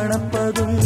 காணப்பதும்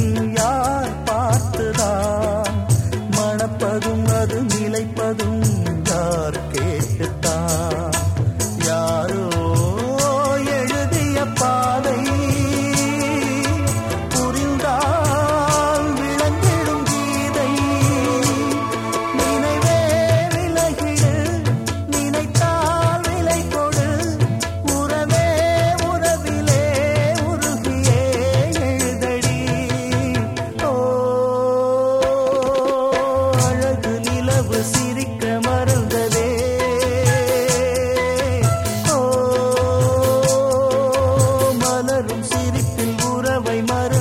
mar